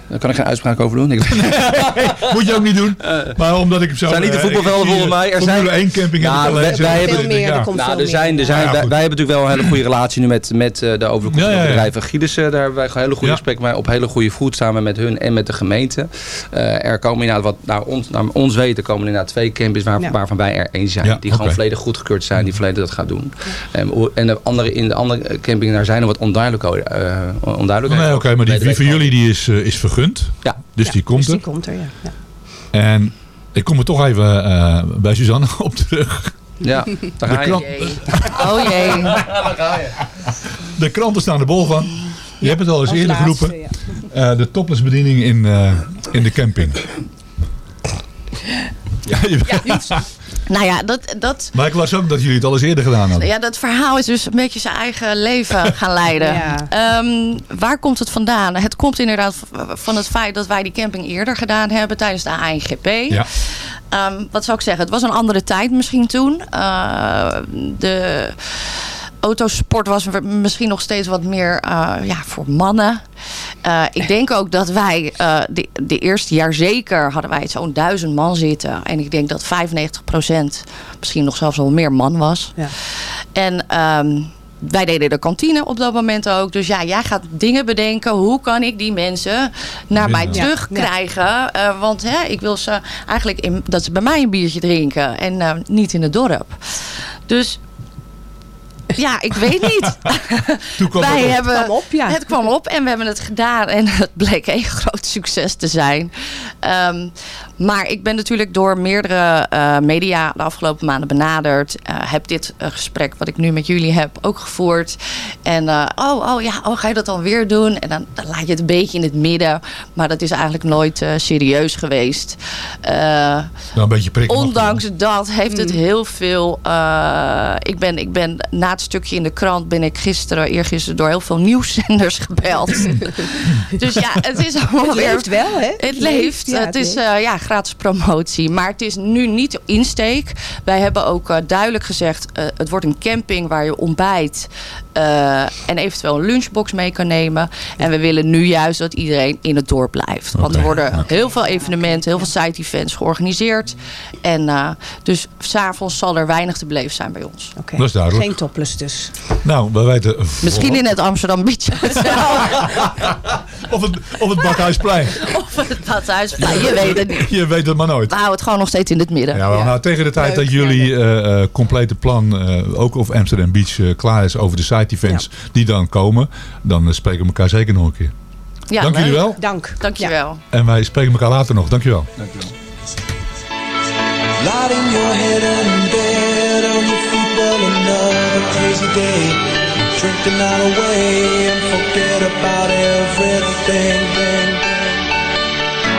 daar kan ik geen uitspraak over doen. Ik, [laughs] Moet je ook niet doen. Maar omdat ik zo... zijn niet de eh, voetbalvelden volgens mij. Er zijn 1 camping ik wij- wij hebben- meer, ja. er komt Nou, er meer. zijn, er zijn, Ja, ja, wij, hebben natuurlijk wel een hele goede relatie nu met, met eh, de overkoepelende Ja, ja, ja. bedrijven. Gielissen, daar hebben wij gewoon hele goede Ja. gesprekken mee. Op hele goede voet samen met hun en met de gemeente. Eh, er komen inderdaad, wat naar ons, naar ons weten, komen inderdaad twee campings waar, Ja. waarvan wij er één zijn. Ja, die gewoon volledig goedgekeurd zijn, die volledig dat gaat doen. En, en de andere, in de andere camping, daar zijn er wat onduidelijkheden. eh onduidelijkheden. Nee, oké, maar die, van jullie die is, eh, is Ja. Dus Ja, die komt dus er. die komt er, ja. ja. En ik kom er toch even eh, bij Suzanne [laughs] op terug. Ja, daar De, ga je. krant, Oh jee. [laughs] de kranten staan er bol van. Je hebt het al eens eerder laatste, geroepen. ja. Eh, de toplessbediening in, eh, in de camping. Ja, je- Nou ja, dat, dat, Maar ik las ook dat jullie het al eens eerder gedaan hadden. ja, dat verhaal is dus een beetje zijn eigen leven [laughs] gaan leiden. Ja. Ehm, waar komt het vandaan? Het komt inderdaad van het feit dat wij die camping eerder gedaan hebben tijdens de ANGP. Ja. Ehm, wat zou ik zeggen? Het was een andere tijd misschien toen. Eh, de autosport was misschien nog steeds wat meer eh, ja, voor mannen. Eh, ik denk ook dat wij eh, de, de eerste jaar zeker hadden wij zo'n duizend man zitten. En ik denk dat 95% misschien nog zelfs wel meer man was. Ja. En ehm, wij deden de kantine op dat moment ook. Dus ja, jij gaat dingen bedenken. Hoe kan ik die mensen naar mij terugkrijgen? Eh, want hè, ik wil ze eigenlijk in, dat ze bij mij een biertje drinken. En eh, niet in het dorp. Dus ja, ik weet niet. Toen kwam Wij het op. hebben, kwam op, ja. Het kwam op en we hebben het gedaan. En [laughs] het bleek een groot succes te zijn. Ehm, maar ik ben natuurlijk door meerdere eh, media de afgelopen maanden benaderd. Eh, heb dit eh, gesprek wat ik nu met jullie heb ook gevoerd. En eh, oh, oh ja, oh, ga je dat dan weer doen? En dan, dan laat je het een beetje in het midden. Maar dat is eigenlijk nooit eh, serieus geweest. Eh, Nou, een beetje prikken. Ondanks dat heeft het heel veel. eh, ik, ben, ik ben na het stukje in de krant ben ik gisteren, eergisteren door heel veel nieuwszenders [laughs] gebeld. dus ja, het is allemaal Het weer. leeft wel, hè? Het leeft. ja, het is leeft. eh, ja, gratis promotie. Maar het is nu niet insteek. Wij hebben ook eh, duidelijk gezegd: eh, het wordt een camping waar je ontbijt. Eh, en eventueel een lunchbox mee kan nemen. En we willen nu juist dat iedereen in het dorp blijft. Want er worden heel veel evenementen, heel veel side events georganiseerd. En eh, dus s'avonds zal er weinig te beleven zijn bij ons. Oké. Dat is duidelijk. Geen topless dus. Nou, we weten... Misschien in het Amsterdam Beach [laughs] Of het, of het Bakhuisplein. of het Badhuisplein. Je weet het niet. Je weet het maar nooit. We houden het gewoon nog steeds in het midden. Ja, wel, nou, tegen de tijd Leuk, dat jullie eh, eh, complete plan, eh, ook of Amsterdam Beach, eh, klaar is over de side events die dan komen, dan eh, spreken we elkaar zeker nog een keer. Ja, Dank jullie leuk. wel. Dank. Dankjewel. En wij spreken elkaar later nog. Dankjewel. Lighting your head in bed on your feet, well, another crazy day. Drink the night away and forget about everything.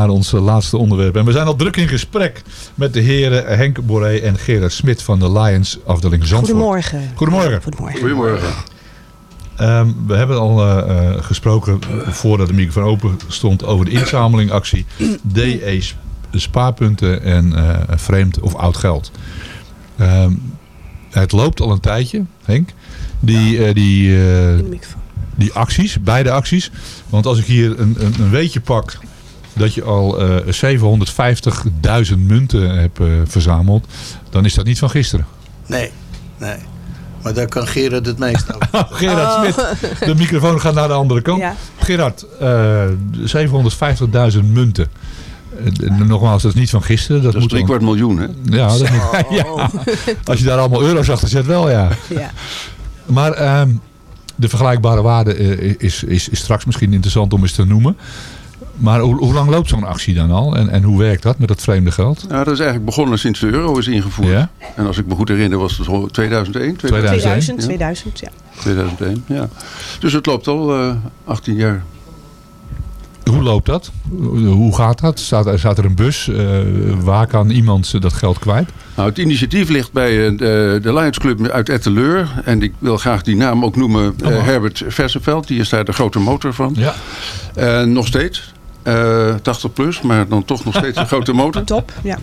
naar ons laatste onderwerp. En we zijn al druk in gesprek met de heren Henk Boré en Gerard Smit van de Lions afdeling Zandvoort. Goedemorgen. Goedemorgen. Goedemorgen. Goedemorgen. Ehm, we hebben al eh, eh, gesproken voordat de microfoon open stond over de inzamelingactie [clears throat] DE sp- spaarpunten en eh, vreemd of oud geld. Ehm, het loopt al een tijdje, Henk. Die, eh, die, eh, die acties, beide acties. Want als ik hier een, een, een weetje pak dat je al eh 750.000 munten hebt eh, verzameld, dan is dat niet van gisteren. Nee, nee. Maar daar kan Gerard het meest over. [laughs] Oh, Gerard Smit, de microfoon gaat naar de andere kant. Ja. Gerard, eh 750.000 munten. Nogmaals, dat is niet van gisteren. Dat, Dat is drie kwart miljoen, hè? Ja, dat moet, [laughs] ja, als je daar allemaal euro's achter zet, wel ja. Ja. Maar ehm, de vergelijkbare waarde eh, is, is, is straks misschien interessant om eens te noemen. Maar hoe, hoe lang loopt zo'n actie dan al? En, en hoe werkt dat met dat vreemde geld? Ja, dat is eigenlijk begonnen sinds de euro is ingevoerd. Ja? En als ik me goed herinner was het zo 2001? 2000, Ja. 2000, ja. 2001, ja. Dus het loopt al eh 18 jaar. Hoe loopt dat? Hoe gaat dat? Staat, er- staat er een bus? Eh, waar kan iemand dat geld kwijt? Nou, het initiatief ligt bij eh, de, de Lions Club uit Etteleur. En ik wil graag die naam ook noemen. eh, Herbert Versenveld, die is daar de grote motor van. Ja. En nog steeds. Eh 80 plus, maar dan toch nog steeds een [laughs] grote motor. Top, ja.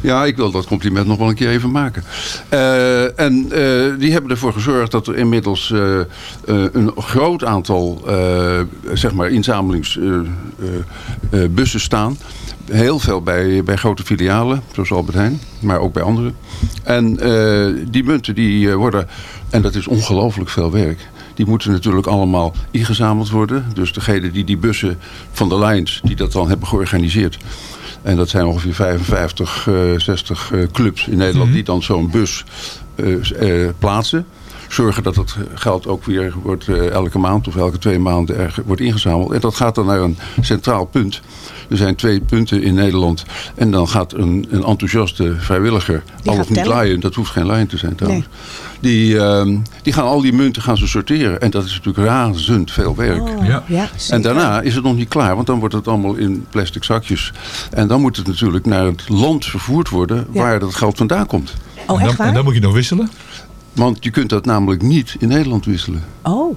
Ja, ik wil dat compliment nog wel een keer even maken. Eh, en eh, die hebben ervoor gezorgd dat er inmiddels eh, eh, een groot aantal eh, zeg maar inzamelingsbussen staan. Heel veel bij, bij grote filialen, zoals Albert Heijn, maar ook bij anderen. En eh, die munten die eh, worden, en dat is ongelooflijk veel werk, die moeten natuurlijk allemaal ingezameld worden. Dus degene die die bussen van de Lions, die dat dan hebben georganiseerd, en dat zijn ongeveer 55, eh, 60 eh, clubs in Nederland die dan zo'n bus eh, eh, plaatsen. Zorgen dat het geld ook weer wordt, eh, elke maand of elke twee maanden erg, wordt ingezameld. En dat gaat dan naar een centraal punt. Er zijn twee punten in Nederland. En dan gaat een, een enthousiaste vrijwilliger, Die al of niet tellen. lion, dat hoeft geen lion te zijn trouwens. Die, ehm, die gaan al die munten gaan ze sorteren. En dat is natuurlijk razend veel werk. Oh, Ja. ja, en daarna is het nog niet klaar, want dan wordt het allemaal in plastic zakjes. En dan moet het natuurlijk naar het land vervoerd worden Ja. waar dat geld vandaan komt. Oh, echt waar? En dan moet je nog wisselen? Want je kunt dat namelijk niet in Nederland wisselen. Oh,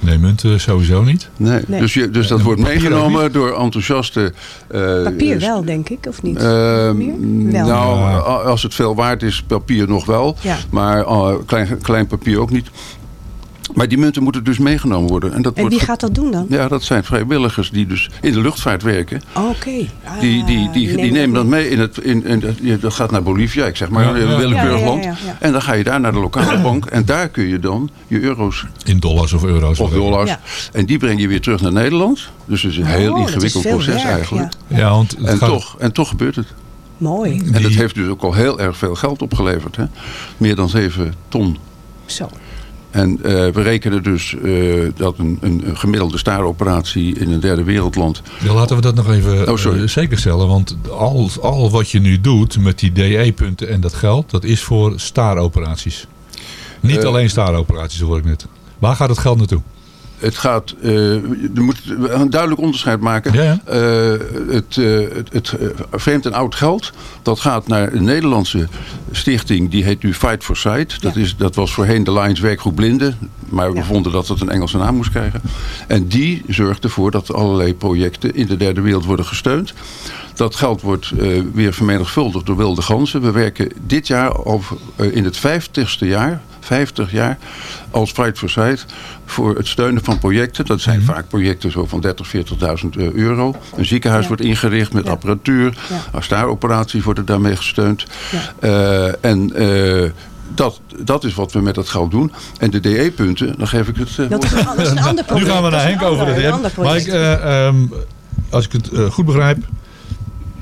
Nee, munten sowieso niet. Nee. Nee. Dus, je, dus dat wordt meegenomen door enthousiaste... eh, papier eh, wel, denk ik, of niet? Ehm, Wel. nou, als het veel waard is, papier nog wel. Ja. Maar eh, klein, klein papier ook niet. Maar die munten moeten dus meegenomen worden. En, dat En wordt wie gaat dat doen dan? Ja, dat zijn vrijwilligers die dus in de luchtvaart werken. Oké. Die, die, die, die, nemen nemen dat mee in het. In, in, dat- gaat naar Bolivia, ik zeg maar, Ja, een ja. willekeurig Ja, ja, ja, land. ja, ja. En dan ga je daar naar de lokale bank. En daar kun je dan je euro's In dollars of euro's. of dollars. Ja. En die breng je weer terug naar Nederland. Dus het is een heel Oh, is ingewikkeld proces werk, eigenlijk. Ja, want het En, gaat- toch, en toch gebeurt het. Mooi. En dat heeft dus ook al heel erg veel geld opgeleverd. Hè? Meer dan 7 ton. Zo. En eh, we rekenen dus eh, dat een, een, gemiddelde staaroperatie in een derde wereldland... Ja, laten we dat nog even Oh, eh, zeker stellen. Want al, al wat je nu doet met die DE-punten en dat geld, dat is voor staaroperaties. Niet alleen staaroperaties, hoor ik net. Waar gaat het geld naartoe? Het gaat, eh, je moet een duidelijk onderscheid maken. Ja, ja. Eh, het eh, het, het eh, vreemd en oud geld, dat gaat naar een Nederlandse stichting. Die heet nu Fight for Sight. Dat, is, dat was voorheen de Lions Werkgroep Blinden. Maar we Ja. vonden dat het een Engelse naam moest krijgen. En die zorgt ervoor dat allerlei projecten in de derde wereld worden gesteund. Dat geld wordt eh, weer vermenigvuldigd door wilde ganzen. We werken dit jaar al eh, in het vijftigste jaar, 50 jaar, als Fight for Sight voor het steunen van projecten. Dat zijn vaak projecten zo van 30, 40.000 eh, euro. Een ziekenhuis Ja. wordt ingericht met Ja. apparatuur. Ja. Staaroperaties worden daarmee gesteund. Ja. Eh, en eh, dat, dat is wat we met dat geld doen. En de DE-punten, dan geef ik het... Dat is, een- [laughs] dat ander Nu project. gaan we Dat naar Henk over de een ander DM. Maar ik, project. eh, ehm, als ik het goed begrijp,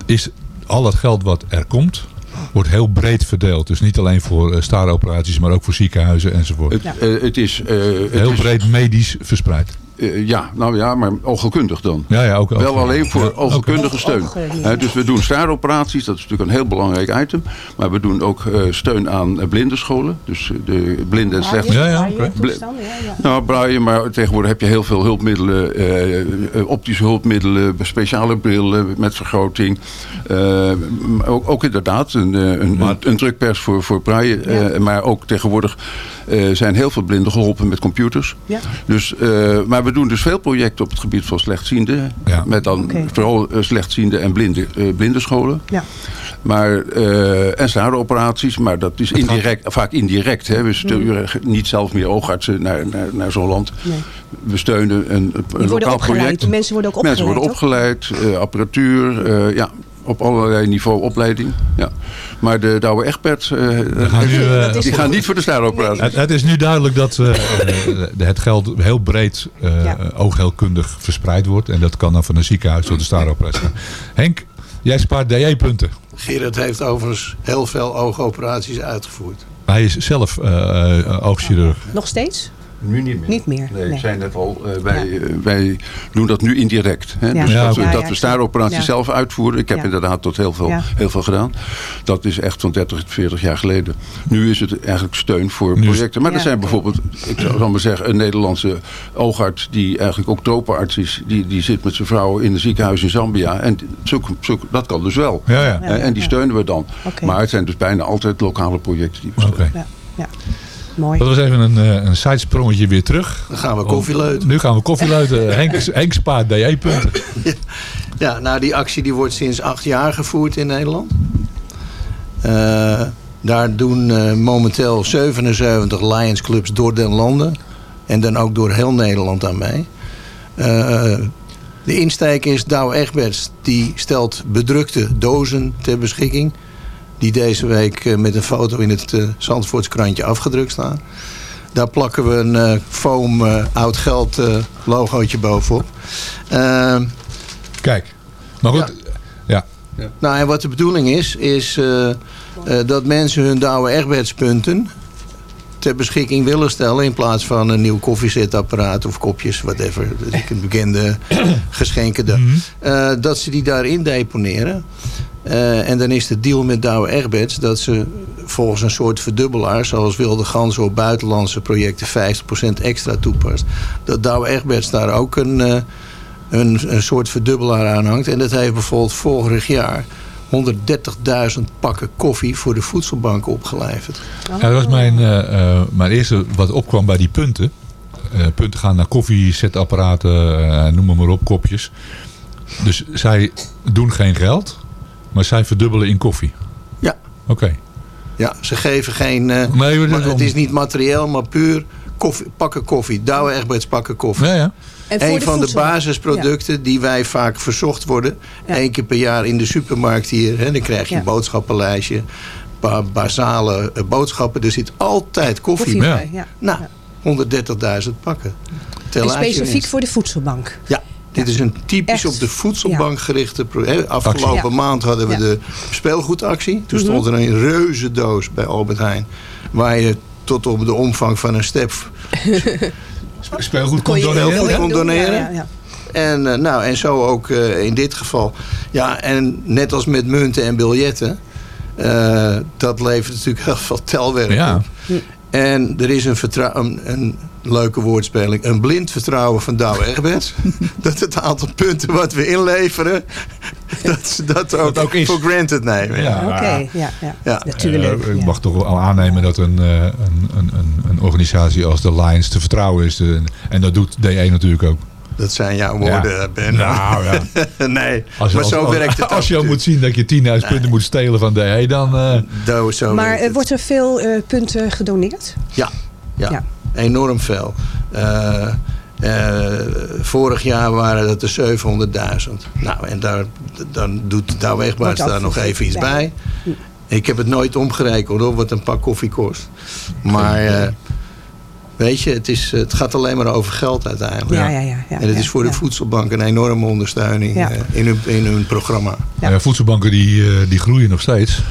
is al het geld wat er komt, wordt heel breed verdeeld. Dus niet alleen voor eh, staaroperaties, maar ook voor ziekenhuizen enzovoort. het, eh, het is... eh, het heel is, breed medisch verspreid. Eh, ja, nou ja, maar oogheelkundig dan. Ja, ja, ook, Wel alleen voor Ja, steun. dus we doen staaroperaties, dat is natuurlijk een heel belangrijk item. Maar we doen ook eh, steun aan eh, blindenscholen. Dus de blinden en slecht... Ja, ja, ja. Nou, braille, maar tegenwoordig heb je heel veel hulpmiddelen, optische hulpmiddelen, speciale brillen met vergroting. Eh, ook, ook inderdaad een, een, een, een drukpers voor, voor eh, maar ook tegenwoordig eh, zijn heel veel blinden geholpen met computers. Ja. Dus, eh, maar we doen dus veel projecten op het gebied van slechtzienden. Ja. Met dan vooral eh, slechtziende en blinde, eh, blindenscholen. Ja. Maar, eh en staaroperaties, maar dat is indirect, vaak indirect. Hè. We sturen niet zelf meer oogartsen naar, naar, naar zo'n land. Nee. We steunen een, een lokaal opgeleid. project. Mensen worden ook opgeleid. Mensen worden opgeleid, eh, apparatuur, eh, ja, op allerlei niveau opleiding. Ja. Maar de Douwe Egberts, eh, gaan nu, eh, die gaan niet voor de staaroperatie. Het, het is nu duidelijk dat eh, het geld heel breed eh Ja. oogheelkundig verspreid wordt. En dat kan dan van een ziekenhuis tot de staaroperatie. Henk, jij spaart DE-punten. Gerard heeft overigens heel veel oogoperaties uitgevoerd. Hij is zelf oogchirurg. Nog steeds? Nu niet meer. Niet meer, Nee, nee. ik zei net al, eh, wij, eh, wij doen dat nu indirect. Hè? Ja. Dus Ja, dat, we, dat Ja, we ja, staaroperaties ja. zelf uitvoeren. Ik heb Ja. inderdaad tot heel veel, Ja. heel veel gedaan. Dat is echt van 30, 40 jaar geleden. Nu is het eigenlijk steun voor projecten. Maar Ja, er zijn bijvoorbeeld, ik zou maar zeggen, een Nederlandse oogarts... die eigenlijk ook tropenarts is. Die, die zit met zijn vrouw in een ziekenhuis in Zambia. En zulke, zulke, dat kan dus wel. Ja, ja. En- en die steunen we dan. Maar het zijn dus bijna altijd lokale projecten die we steunen. Ja, ja. Mooi. Dat was even een, eh, een sidesprongetje weer terug. Dan gaan we koffieluiten. Nu gaan we koffieluiten. [laughs] Henk, Henk spaart DE-punten. Ja, nou die actie die wordt sinds acht jaar gevoerd in Nederland. Eh, daar doen eh, momenteel 77 Lions Clubs door den landen. En dan ook door heel Nederland aan mee. Eh, de insteek is Douwe Egberts. Die stelt bedrukte dozen ter beschikking. Die deze week eh, met een foto in het eh Zandvoortskrantje afgedrukt staan. Daar plakken we een eh, foam eh, oud geld eh, logootje bovenop. Eh, Kijk, maar goed. Ja. nou, en wat de bedoeling is, is eh, eh, dat mensen hun Douwe Egberts punten ter beschikking willen stellen in plaats van een nieuw koffiezetapparaat of kopjes, whatever. Dat is een bekende [coughs] geschenken. Eh, dat ze die daarin deponeren. Eh, en dan is de deal met Douwe Egberts dat ze volgens een soort verdubbelaar, zoals Wilde Ganzen op buitenlandse projecten 50% extra toepast. Dat Douwe Egberts daar ook een, eh, een, een soort verdubbelaar aan hangt. En dat heeft bijvoorbeeld vorig jaar 130.000 pakken koffie voor de voedselbank opgeleverd. Ja, dat was mijn, eh, mijn eerste wat opkwam bij die punten. Punten gaan naar koffiezetapparaten, noem maar, maar op, kopjes. Dus zij doen geen geld, maar zij verdubbelen in koffie. Ja. Oké. Ja, ze geven geen... eh, Nee, maar het is niet materieel, maar puur koffie, pakken koffie. Douwe Egberts pakken koffie. Ja, ja. Een de van de basisproducten die wij vaak verzocht worden. Ja. Eén keer per jaar in de supermarkt hier. Hè, dan krijg je Ja. een boodschappenlijstje. Een paar basale eh, boodschappen. Er zit altijd koffie, Koffie bij. bij, ja. Nou, 130.000 pakken. Tel En specifiek voor de voedselbank. Ja, dit is een typisch Echt. op de voedselbank gerichte project. Afgelopen maand hadden we Ja. de speelgoedactie. Toen Mhm. stond er een reuze doos bij Albert Heijn. Waar je tot op de omvang van een step Speelgoed Kon doneren. ja, ja, ja. En, eh, nou, en zo ook eh, in dit geval. Ja, en net als met munten en biljetten. eh, dat levert natuurlijk [laughs] heel veel telwerk Ja. op. En er is een, vertrou- een, een leuke woordspeling. Een blind vertrouwen van Douwe Egberts. [laughs] dat het aantal punten wat we inleveren... dat ze dat ook, ook is. voor granted nemen. Ja. Oké, ja, ja. Ja. natuurlijk. Eh, ik ja. mag toch wel aannemen dat een, eh, een, een, een, een organisatie als de Lions te vertrouwen is. Eh, en dat doet DE natuurlijk ook. Dat zijn jouw woorden, Ja. Ben. Nou, ja. [laughs] nee, Als, maar als- zo als- werkt het [laughs] Als je al moet zien dat je 10.000 punten moet stelen van DE, dan... eh, Zo- zo Maar werkt het. wordt er veel punten gedoneerd? Ja, ja, Ja. Enorm veel. Eh, eh, vorig jaar waren dat er 700.000. Nou, en daar, dan doet Egberts Wordt daar nog even iets bij. bij. Ik heb het nooit omgerekend hoor, wat een pak koffie kost. Maar eh, weet je, het, is, het gaat alleen maar over geld uiteindelijk. Ja, ja, ja. ja, en het ja, is voor de ja. voedselbank een enorme ondersteuning Ja. in, hun, in hun programma. Ja. ja, voedselbanken die, eh, die groeien nog steeds.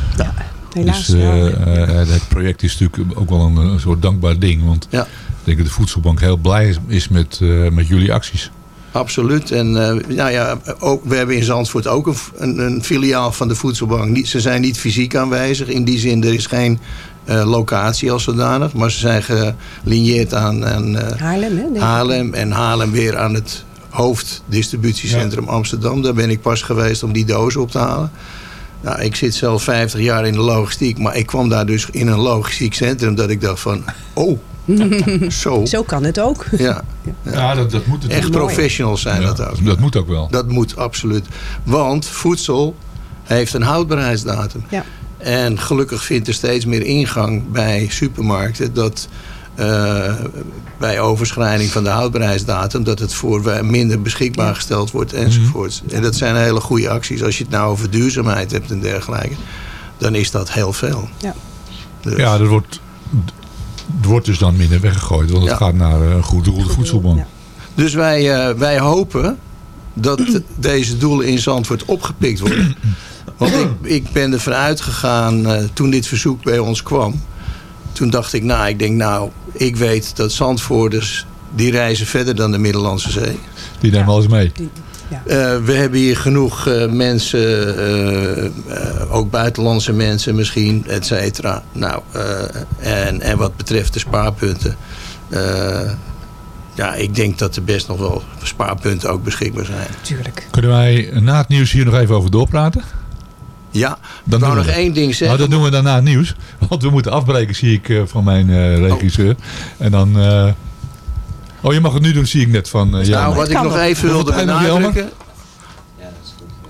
Helaas. dus ja. eh, eh, het project is natuurlijk ook wel een, een soort dankbaar ding. Want Ja. ik denk dat de voedselbank heel blij is, is met, eh, met jullie acties. Absoluut. En eh, nou ja, ook, we hebben in Zandvoort ook een, een, een filiaal van de voedselbank. Niet, ze zijn niet fysiek aanwezig. In die zin, er is geen eh, locatie als zodanig. Maar ze zijn gelineerd aan, aan eh, Haarlem, hè? Haarlem. En Haarlem weer aan het hoofddistributiecentrum Amsterdam. Daar ben ik pas geweest om die dozen op te halen. Nou, ik zit zelf 50 jaar in de logistiek. Maar ik kwam daar dus in een logistiek centrum dat ik dacht van... Oh, [laughs] zo. Zo kan het ook. Ja. Ja, dat, dat moet het Echt professionals zijn Ja, dat ook. Dat moet ook wel. Dat moet absoluut. Want voedsel heeft een houdbaarheidsdatum. Ja. En gelukkig vindt er steeds meer ingang bij supermarkten dat eh, bij overschrijding van de houdbaarheidsdatum dat het voor minder beschikbaar gesteld wordt enzovoorts. En dat zijn hele goede acties. Als je het nou over duurzaamheid hebt en dergelijke, dan is dat heel veel. Ja. Dus- Ja, er wordt, wordt dus dan minder weggegooid. Want het Ja. gaat naar eh, een goed doel, de voedselbank. Ja. Dus wij, eh, wij hopen dat [clears throat] deze doelen in Zandvoort opgepikt worden. [clears throat] Want ik, ik ben ervan uitgegaan, eh toen dit verzoek bij ons kwam... toen dacht ik, nou, ik denk nou, ik weet dat Zandvoorters, die reizen verder dan de Middellandse Zee. Die nemen alles mee. Eh, we hebben hier genoeg eh, mensen, eh, ook buitenlandse mensen misschien, et cetera. Nou, eh, en, en wat betreft de spaarpunten, eh, ja, ik denk dat er best nog wel spaarpunten ook beschikbaar zijn. Tuurlijk. Kunnen wij na het nieuws hier nog even over doorpraten? Ja, Dan wou doen we nog één ding zeggen. Nou, dat doen we dan na het nieuws. [laughs] Want we moeten afbreken, zie ik, eh, van mijn eh, regisseur. En dan... eh, Oh, je mag het nu doen, zie ik net van uh, Nou, wat ik nog even wilde benadrukken.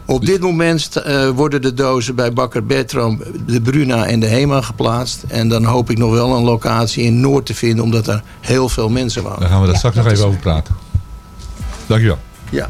Op dit moment eh, worden de dozen bij Bakker Bertram, de Bruna en de Hema geplaatst. En dan hoop ik nog wel een locatie in Noord te vinden, omdat er heel veel mensen wonen. Daar gaan we daar straks nog even over praten. Dankjewel. Ja.